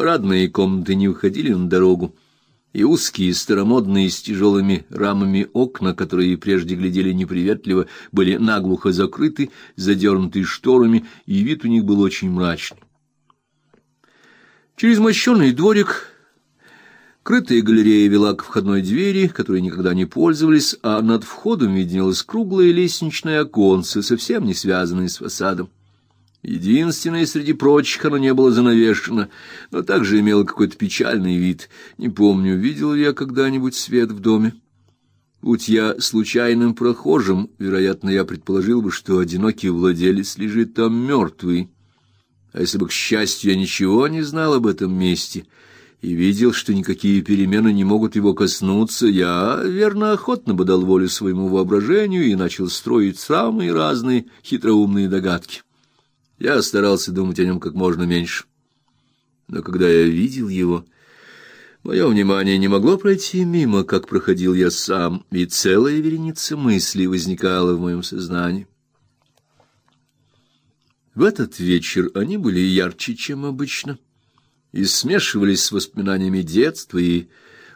Парадные комнаты не уходили на дорогу, и узкие старомодные с тяжелыми рамами окна, которые прежде глядели неприветливо, были наглухо закрыты, задернуты шторами, и вид у них был очень мрачный. Через мощенный дворик крытая галерея вела к входной двери, которой никогда не пользовались, а над входом виднелось круглое лестничное оконце, совсем не связанное с фасадом. Единственное среди прочих оно не было занавешено, но также имело какой-то печальный вид. Не помню, видел ли я когда-нибудь свет в доме. Будь я случайным прохожим, вероятно, я предположил бы, что одинокий владелец лежит там мертвый. А если бы, к счастью, я ничего не знал об этом месте и видел, что никакие перемены не могут его коснуться, я, верно, охотно бы дал волю своему воображению и начал строить самые разные хитроумные догадки. Я старался думать о нем как можно меньше. Но когда я видел его, мое внимание не могло пройти мимо, как проходил я сам, и целая вереница мыслей возникала в моем сознании. В этот вечер они были ярче, чем обычно, и смешивались с воспоминаниями детства и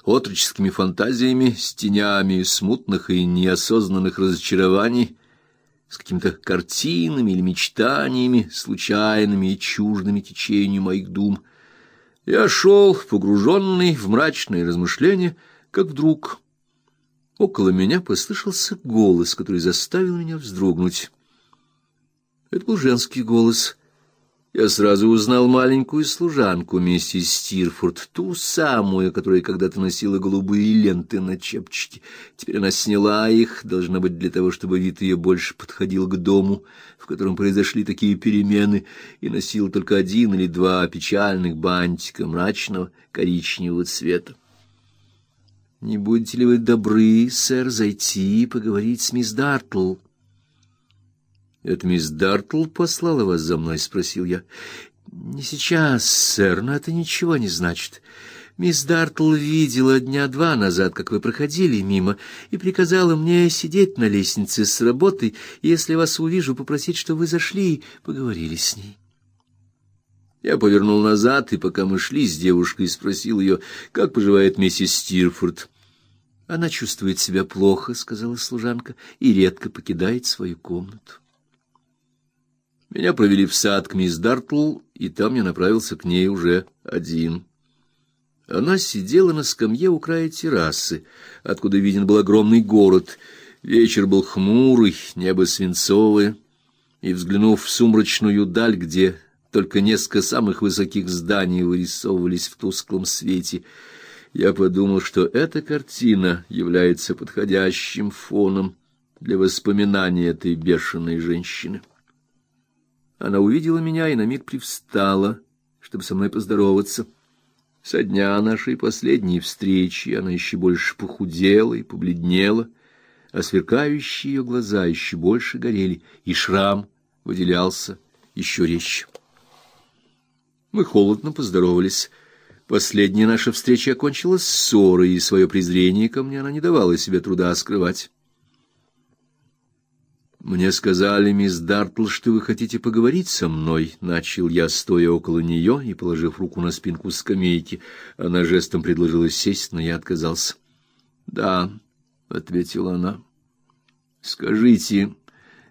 отроческими фантазиями, с тенями смутных и неосознанных разочарований, с какими-то картинами или мечтаниями, случайными и чуждыми течению моих дум. Я шел, погруженный в мрачные размышления, как вдруг около меня послышался голос, который заставил меня вздрогнуть. Это был женский голос — я сразу узнал маленькую служанку миссис Стирфорд, ту самую, которая когда-то носила голубые ленты на чепчике. Теперь она сняла их, должно быть, для того, чтобы вид ее больше подходил к дому, в котором произошли такие перемены, и носила только один или два печальных бантика мрачного коричневого цвета. «Не будете ли вы добры, сэр, зайти и поговорить с мисс Дартл?» «Это мисс Дартл послала вас за мной?» — спросил я. «Не сейчас, сэр, но это ничего не значит. Мисс Дартл видела дня два назад, как вы проходили мимо, и приказала мне сидеть на лестнице с работой, и если вас увижу, попросить, что вы зашли и поговорили с ней». Я повернул назад, и пока мы шли с девушкой, спросил ее, как поживает миссис Стирфорд. «Она чувствует себя плохо», — сказала служанка, — «и редко покидает свою комнату». Меня провели в сад к мисс Дартл, и там я направился к ней уже один. Она сидела на скамье у края террасы, откуда виден был огромный город. Вечер был хмурый, небо свинцовое, и, взглянув в сумрачную даль, где только несколько самых высоких зданий вырисовывались в тусклом свете, я подумал, что эта картина является подходящим фоном для воспоминания этой бешеной женщины. Она увидела меня и на миг привстала, чтобы со мной поздороваться. Со дня нашей последней встречи она еще больше похудела и побледнела, а сверкающие ее глаза еще больше горели, и шрам выделялся еще резче. Мы холодно поздоровались. Последняя наша встреча окончилась ссорой, и свое презрение ко мне она не давала себе труда скрывать. Мне сказали, мисс Дартл, что вы хотите поговорить со мной, начал я, стоя около нее и положив руку на спинку скамейки. Она жестом предложила сесть, но я отказался. "Да", ответила она. "Скажите,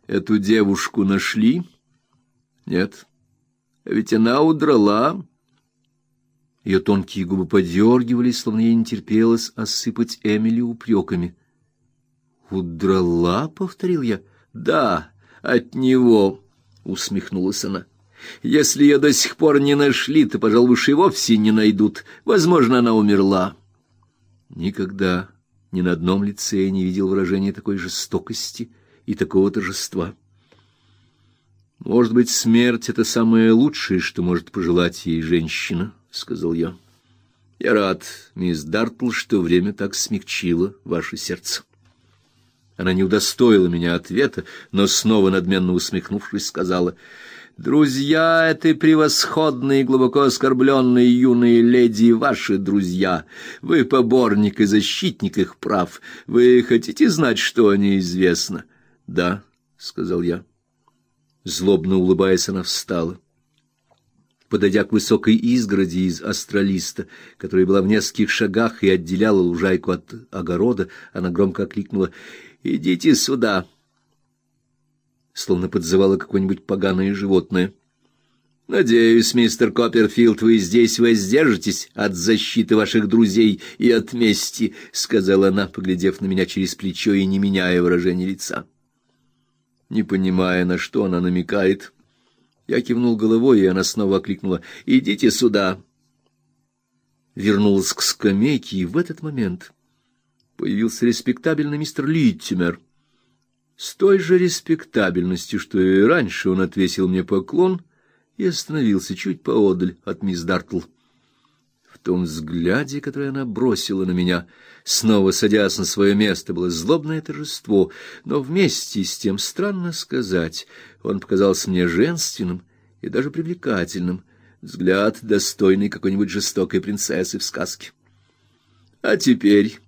эту девушку нашли?" "Нет. Ведь она удрала". Ее тонкие губы подергивались, словно ей не терпелось осыпать Эмили упреками. «Удрала?» — повторил я. Да, от него, усмехнулась она. Если ее до сих пор не нашли, то, пожалуй, уж и вовсе не найдут. Возможно, она умерла. Никогда ни на одном лице я не видел выражения такой жестокости и такого торжества. Может быть, смерть это самое лучшее, что может пожелать ей женщина, сказал я. Я рад, мисс Дартл, что время так смягчило ваше сердце. Она не удостоила меня ответа, но снова надменно усмехнувшись, сказала: "Друзья этой превосходной и глубоко оскорбленной юной леди ваши друзья. Вы поборник и защитник их прав. Вы хотите знать, что о ней известно?" "Да", сказал я. Злобно улыбаясь, она встала. подойдя к высокой изгороди из астролиста, которая была в нескольких шагах и отделяла лужайку от огорода, она громко окликнула «Идите сюда!» Словно подзывала какое-нибудь поганое животное. Надеюсь, мистер Копперфилд, вы здесь воздержитесь от защиты ваших друзей и от мести, сказала она, поглядев на меня через плечо и не меняя выражения лица. Не понимая, на что она намекает, я кивнул головой, и она снова окликнула: "Идите сюда". Вернулась к скамейке, и в этот момент появился респектабельный мистер Литтимер. С той же респектабельностью, что и раньше, он отвесил мне поклон и остановился чуть поодаль от мисс Дартл. В том взгляде, который она бросила на меня, снова садясь на свое место, было злобное торжество, но вместе с тем, странно сказать, он показался мне женственным и даже привлекательным, взгляд достойный какой-нибудь жестокой принцессы в сказке. А теперь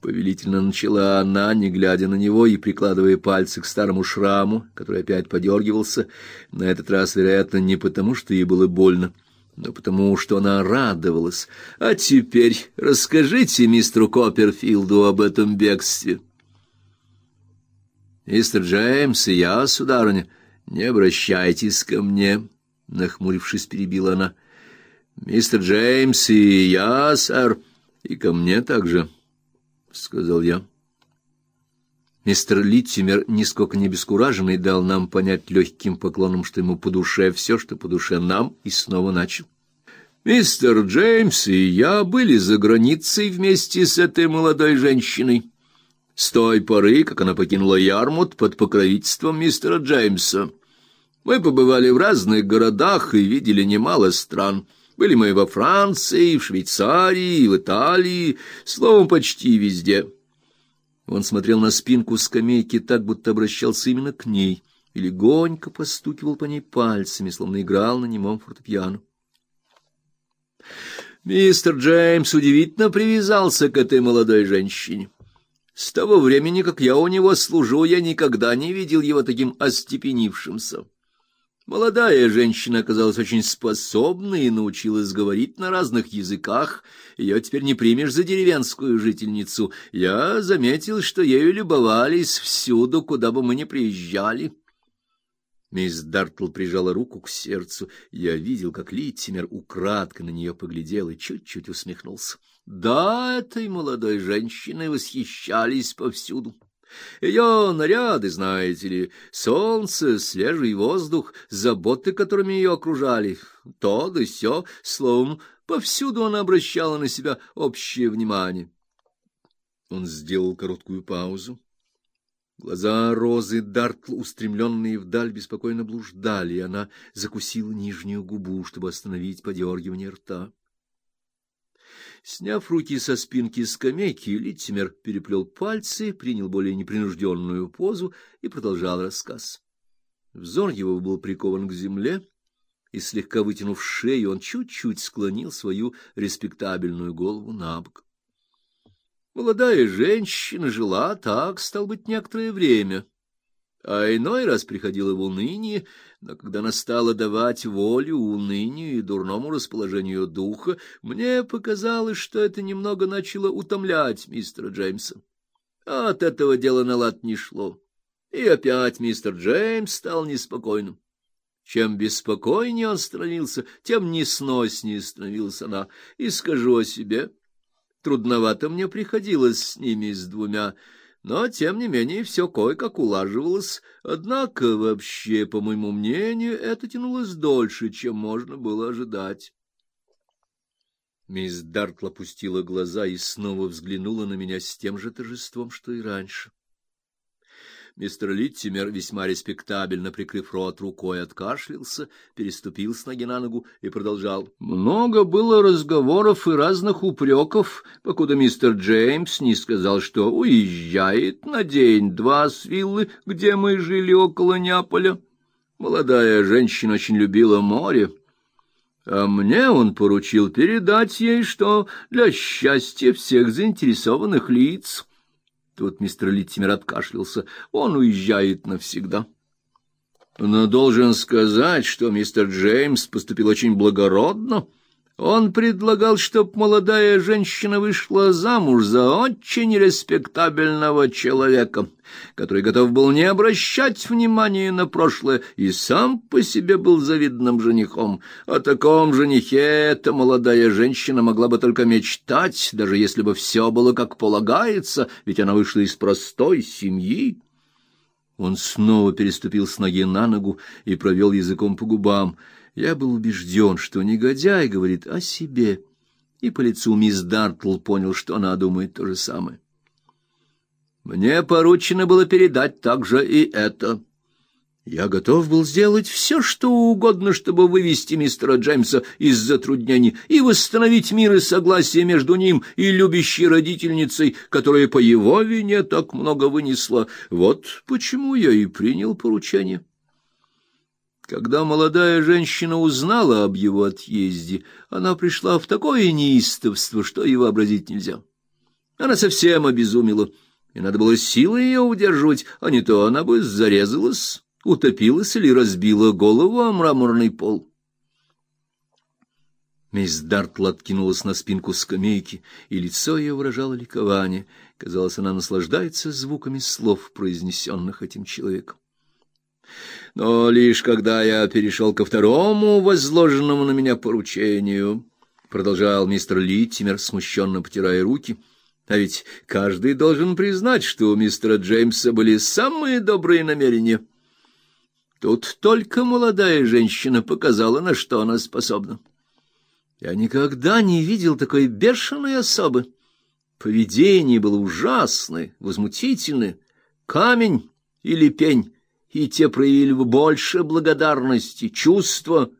Повелительно начала она, не глядя на него и прикладывая пальцы к старому шраму, который опять подергивался, на этот раз, вероятно, не потому, что ей было больно, но потому, что она радовалась. А теперь расскажите мистеру Копперфилду об этом бегстве. Мистер Джеймс и я, сударыня, не обращайтесь ко мне, нахмурившись, перебила она. Мистер Джеймс и я, сэр, и ко мне также сказал я. Мистер Литтимер, нисколько не бескураженный, дал нам понять легким поклоном, что ему по душе все, что по душе нам, и снова начал. Мистер Джеймс и я были за границей вместе с этой молодой женщиной. С той поры, как она покинула Ярмут под покровительством мистера Джеймса. Мы побывали в разных городах и видели немало стран. Были мы во Франции, в Швейцарии, в Италии, словом, почти везде. Он смотрел на спинку скамейки так, будто обращался именно к ней, и легонько постукивал по ней пальцами, словно играл на немом фортепиано. Мистер Джеймс удивительно привязался к этой молодой женщине. С того времени, как я у него служу, я никогда не видел его таким остепенившимся. Молодая женщина оказалась очень способной и научилась говорить на разных языках. Ее теперь не примешь за деревенскую жительницу. Я заметил, что ею любовались всюду, куда бы мы ни приезжали. Мисс Дартл прижала руку к сердцу. Я видел, как Литтимер украдкой на нее поглядел и чуть-чуть усмехнулся. Да, этой молодой женщиной восхищались повсюду. Ее наряды, знаете ли, солнце, свежий воздух, заботы, которыми ее окружали, то да сё, словом, повсюду она обращала на себя общее внимание. Он сделал короткую паузу. Глаза Розы Дартл, устремленные вдаль, беспокойно блуждали, и она закусила нижнюю губу, чтобы остановить подергивание рта. Сняв руки со спинки скамейки, Литтимер переплел пальцы, принял более непринужденную позу и продолжал рассказ. Взор его был прикован к земле, и слегка вытянув шею, он чуть-чуть склонил свою респектабельную голову набок. Молодая женщина жила так, стал быть, некоторое время а иной раз приходила в уныние, но когда настало давать волю унынию и дурному расположению духа, мне показалось, что это немного начало утомлять мистера Джеймса. А от этого дела на лад не шло. И опять мистер Джеймс стал неспокойным. Чем беспокойнее он становился, тем несноснее становилась она. И скажу о себе, трудновато мне приходилось с ними с двумя, но тем не менее все кое-как улаживалось. Однако вообще, по моему мнению, это тянулось дольше, чем можно было ожидать. Мисс Дартл опустила глаза и снова взглянула на меня с тем же торжеством, что и раньше. Мистер Литтимер, весьма респектабельно прикрыв рот рукой, откашлялся, переступил с ноги на ногу и продолжал. Много было разговоров и разных упреков, покуда мистер Джеймс не сказал, что уезжает на день-два с виллы, где мы жили около Неаполя. Молодая женщина очень любила море. А мне он поручил передать ей, что для счастья всех заинтересованных лиц Тут мистер Литтимер откашлялся. Он уезжает навсегда. Но должен сказать, что мистер Джеймс поступил очень благородно. Он предлагал, чтоб молодая женщина вышла замуж за очень респектабельного человека, который готов был не обращать внимания на прошлое и сам по себе был завидным женихом. О таком женихе эта молодая женщина могла бы только мечтать, даже если бы все было как полагается, ведь она вышла из простой семьи. Он снова переступил с ноги на ногу и провел языком по губам — я был убежден, что негодяй говорит о себе, и по лицу мисс Дартл понял, что она думает то же самое. Мне поручено было передать также и это. Я готов был сделать все, что угодно, чтобы вывести мистера Джеймса из затруднений и восстановить мир и согласие между ним и любящей родительницей, которая по его вине так много вынесла. Вот почему я и принял поручение. Когда молодая женщина узнала об его отъезде, она пришла в такое неистовство, что и вообразить нельзя. Она совсем обезумела, и надо было силой ее удерживать, а не то она бы зарезалась, утопилась или разбила голову о мраморный пол. Мисс Дартл откинулась на спинку скамейки, и лицо ее выражало ликование. Казалось, она наслаждается звуками слов, произнесенных этим человеком. Но лишь когда я перешел ко второму возложенному на меня поручению, продолжал мистер Литтимер, смущенно потирая руки, а ведь каждый должен признать, что у мистера Джеймса были самые добрые намерения. Тут только молодая женщина показала, на что она способна. Я никогда не видел такой бешеной особы. Поведение было ужасное, возмутительное. Камень или пень и те проявили бы больше благодарности, чувства,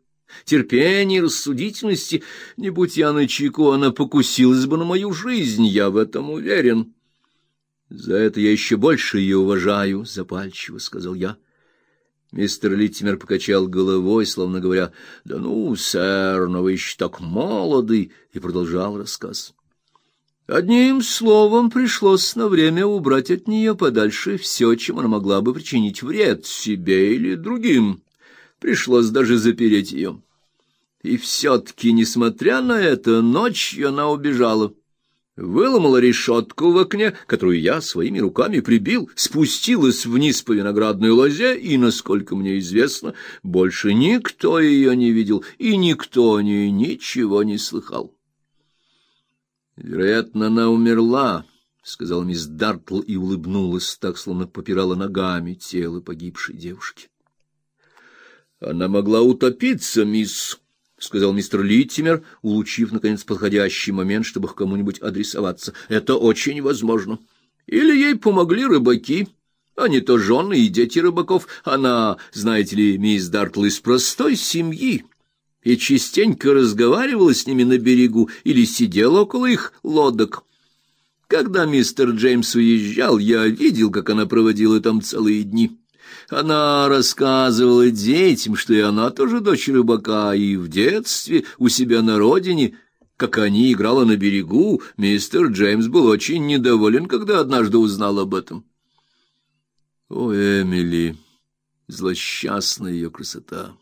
терпения, рассудительности. Не будь я на чайку, она покусилась бы на мою жизнь, я в этом уверен. За это я еще больше ее уважаю, запальчиво сказал я. Мистер Литтимер покачал головой, словно говоря: "Да ну, сэр, но вы еще так молоды", и продолжал рассказ. Одним словом, пришлось на время убрать от нее подальше все, чем она могла бы причинить вред себе или другим. Пришлось даже запереть ее. И все-таки, несмотря на это, ночью она убежала. Выломала решетку в окне, которую я своими руками прибил, спустилась вниз по виноградной лозе, и, насколько мне известно, больше никто ее не видел, и никто о ней ничего не слыхал. Вероятно, она умерла, сказал мисс Дартл и улыбнулась, так словно попирала ногами тело погибшей девушки. Она могла утопиться, мисс, сказал мистер Литтимер, улучив наконец подходящий момент, чтобы к кому-нибудь адресоваться. Это очень возможно. Или ей помогли рыбаки, не то жены и дети рыбаков. Она, знаете ли, мисс Дартл из простой семьи и частенько разговаривала с ними на берегу или сидела около их лодок. Когда мистер Джеймс уезжал, я видел, как она проводила там целые дни. Она рассказывала детям, что и она тоже дочь рыбака, и в детстве у себя на родине, как они играла на берегу, мистер Джеймс был очень недоволен, когда однажды узнал об этом. О, Эмили, злосчастная ее красота!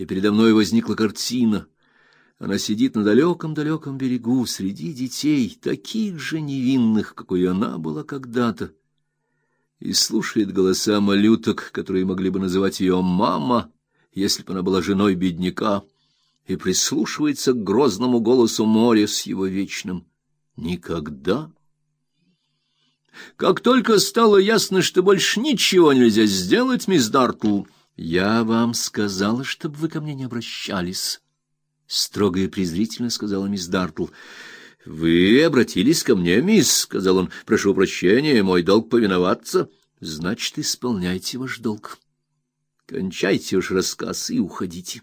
И передо мной возникла картина. Она сидит на далеком-далеком берегу среди детей, таких же невинных, какой она была когда-то, и слушает голоса малюток, которые могли бы называть ее мама, если бы она была женой бедняка, и прислушивается к грозному голосу моря с его вечным «Никогда». Как только стало ясно, что больше ничего нельзя сделать, мисс Дартл, я вам сказала, чтобы вы ко мне не обращались, строго и презрительно сказала мисс Дартл. Вы обратились ко мне, мисс, сказал он. Прошу прощения, мой долг повиноваться. Значит, исполняйте ваш долг. Кончайте уж рассказ и уходите.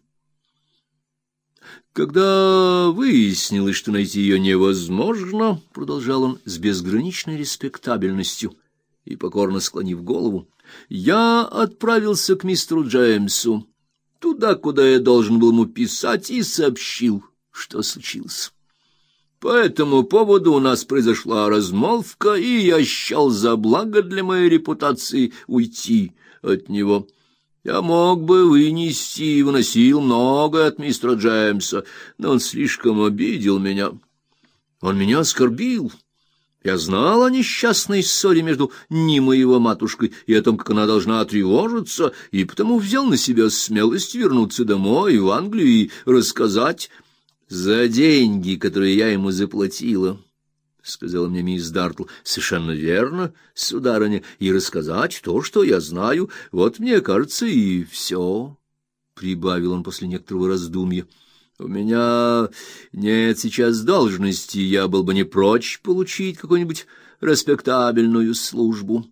Когда выяснилось, что найти ее невозможно, продолжал он с безграничной респектабельностью и покорно склонив голову, я отправился к мистеру Джеймсу, туда, куда я должен был ему писать, и сообщил, что случилось. По этому поводу у нас произошла размолвка, и я счел за благо для моей репутации уйти от него. Я мог бы вынести и выносил много от мистера Джеймса, но он слишком обидел меня. Он меня оскорбил. Я знал о несчастной ссоре между ним и его матушкой и о том, как она должна тревожиться, и потому взял на себя смелость вернуться домой, в Англию, и рассказать за деньги, которые я ему заплатила. — сказала мне мисс Дартл. — Совершенно верно, сударыня, и рассказать то, что я знаю. Вот, мне кажется, и все, — прибавил он после некоторого раздумья. — У меня нет сейчас должности, я был бы не прочь получить какую-нибудь респектабельную службу.